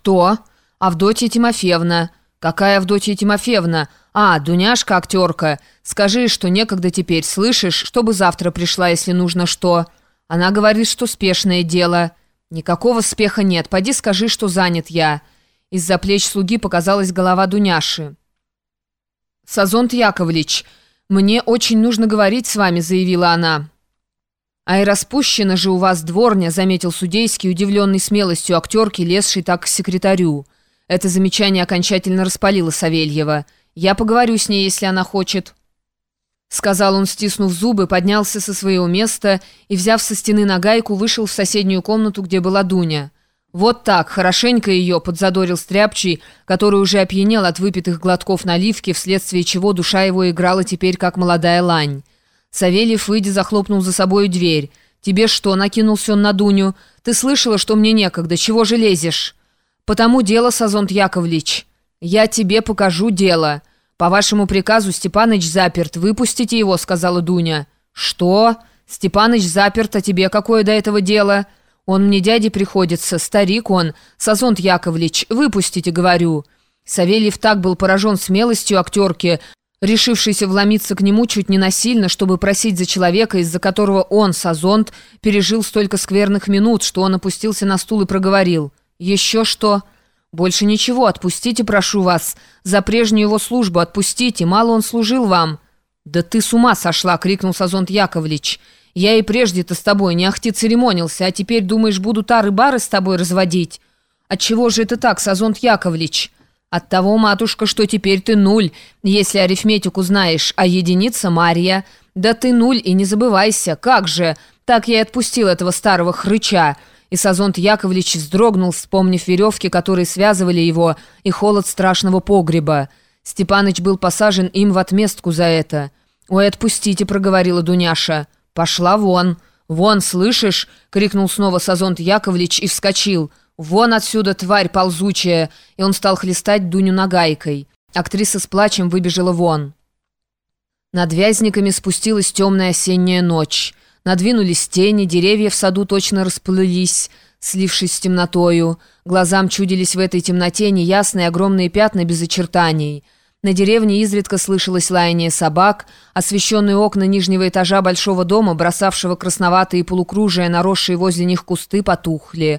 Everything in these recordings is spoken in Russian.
«Кто?» «Авдотья Тимофеевна». «Какая Авдотья Тимофеевна?» «А, Дуняшка, актерка. Скажи, что некогда теперь, слышишь, чтобы завтра пришла, если нужно что». Она говорит, что спешное дело. «Никакого спеха нет. Пойди скажи, что занят я». Из-за плеч слуги показалась голова Дуняши. «Сазонт Яковлевич, мне очень нужно говорить с вами», — заявила она. «А и распущена же у вас дворня», — заметил судейский, удивленный смелостью актерки, лезший так к секретарю. Это замечание окончательно распалило Савельева. «Я поговорю с ней, если она хочет». Сказал он, стиснув зубы, поднялся со своего места и, взяв со стены нагайку, вышел в соседнюю комнату, где была Дуня. «Вот так, хорошенько ее», — подзадорил Стряпчий, который уже опьянел от выпитых глотков наливки, вследствие чего душа его играла теперь как молодая лань. Савельев, выйдя, захлопнул за собою дверь. «Тебе что?» — накинулся он на Дуню. «Ты слышала, что мне некогда. Чего же лезешь?» «Потому дело, Сазонт Яковлевич. Я тебе покажу дело. По вашему приказу Степаныч заперт. Выпустите его», — сказала Дуня. «Что? Степаныч заперт, а тебе какое до этого дело?» «Он мне дяде приходится, старик он. Сазонт Яковлевич, выпустите, говорю». Савельев так был поражен смелостью актерки, решившийся вломиться к нему чуть не насильно, чтобы просить за человека, из-за которого он, Сазонт, пережил столько скверных минут, что он опустился на стул и проговорил. «Еще что?» «Больше ничего, отпустите, прошу вас. За прежнюю его службу отпустите, мало он служил вам». «Да ты с ума сошла!» — крикнул Сазонт Яковлевич. «Я и прежде-то с тобой не ахти церемонился, а теперь, думаешь, буду тары-бары с тобой разводить?» «Отчего же это так, Сазонт Яковлевич?» От того, матушка, что теперь ты нуль, если арифметику знаешь, а единица Марья. Да ты нуль и не забывайся, как же, так я и отпустил этого старого хрыча». И Сазонт Яковлевич вздрогнул, вспомнив веревки, которые связывали его, и холод страшного погреба. Степаныч был посажен им в отместку за это. «Ой, отпустите», — проговорила Дуняша. «Пошла вон». «Вон, слышишь?» — крикнул снова Сазонт Яковлевич и вскочил. «Вон отсюда, тварь ползучая!» И он стал хлестать Дуню нагайкой. Актриса с плачем выбежала вон. Над вязниками спустилась темная осенняя ночь. Надвинулись тени, деревья в саду точно расплылись, слившись с темнотою. Глазам чудились в этой темноте неясные огромные пятна без очертаний. На деревне изредка слышалось лаяние собак, освещенные окна нижнего этажа большого дома, бросавшего красноватые полукружия, наросшие возле них кусты, потухли.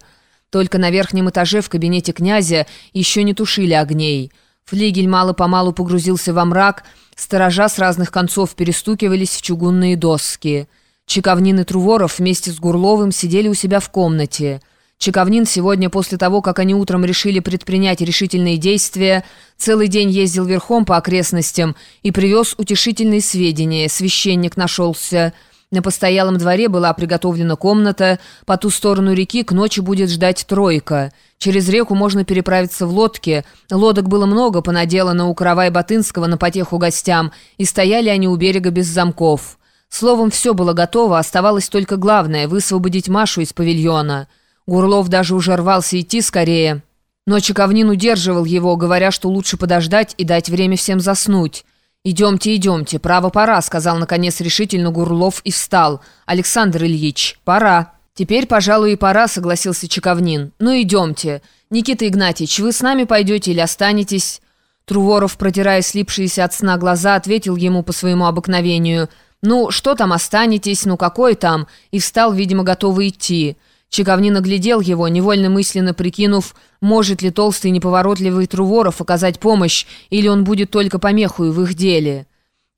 Только на верхнем этаже в кабинете князя еще не тушили огней. Флигель мало-помалу погрузился во мрак, сторожа с разных концов перестукивались в чугунные доски. Чековнин и Труворов вместе с Гурловым сидели у себя в комнате. Чековнин сегодня, после того, как они утром решили предпринять решительные действия, целый день ездил верхом по окрестностям и привез утешительные сведения. Священник нашелся – на постоялом дворе была приготовлена комната, по ту сторону реки к ночи будет ждать тройка. Через реку можно переправиться в лодке. Лодок было много, понаделано у Каравай-Батынского на потеху гостям, и стояли они у берега без замков. Словом, все было готово, оставалось только главное — высвободить Машу из павильона. Гурлов даже уже рвался идти скорее. Но Чековнин удерживал его, говоря, что лучше подождать и дать время всем заснуть. «Идемте, идемте, право пора», — сказал наконец решительно Гурлов и встал. «Александр Ильич, пора». «Теперь, пожалуй, и пора», — согласился Чековнин. «Ну, идемте. Никита Игнатьевич, вы с нами пойдете или останетесь?» Труворов, протирая слипшиеся от сна глаза, ответил ему по своему обыкновению. «Ну, что там останетесь? Ну, какой там?» И встал, видимо, готовый идти. Чековнин оглядел его, невольно мысленно прикинув, может ли толстый неповоротливый Труворов оказать помощь, или он будет только помехой в их деле.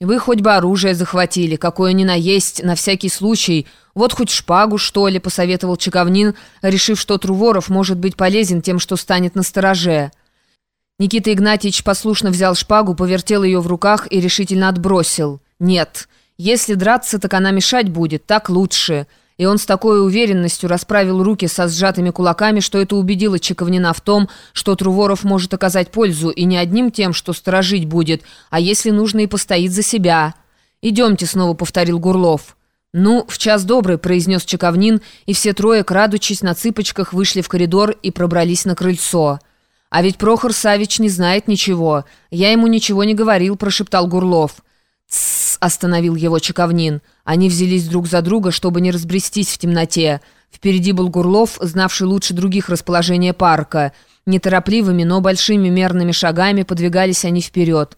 «Вы хоть бы оружие захватили, какое ни на есть, на всякий случай. Вот хоть шпагу, что ли», — посоветовал Чековнин, решив, что Труворов может быть полезен тем, что станет на стороже. Никита Игнатьевич послушно взял шпагу, повертел ее в руках и решительно отбросил. «Нет, если драться, так она мешать будет, так лучше». И он с такой уверенностью расправил руки со сжатыми кулаками, что это убедило Чековнина в том, что Труворов может оказать пользу и не одним тем, что сторожить будет, а если нужно и постоит за себя. «Идемте», — снова повторил Гурлов. «Ну, в час добрый», — произнес Чековнин, и все трое, крадучись на цыпочках, вышли в коридор и пробрались на крыльцо. «А ведь Прохор Савич не знает ничего. Я ему ничего не говорил», — прошептал Гурлов. «Тссс!» — остановил его Чековнин. Они взялись друг за друга, чтобы не разбрестись в темноте. Впереди был Гурлов, знавший лучше других расположение парка. Неторопливыми, но большими мерными шагами подвигались они вперед.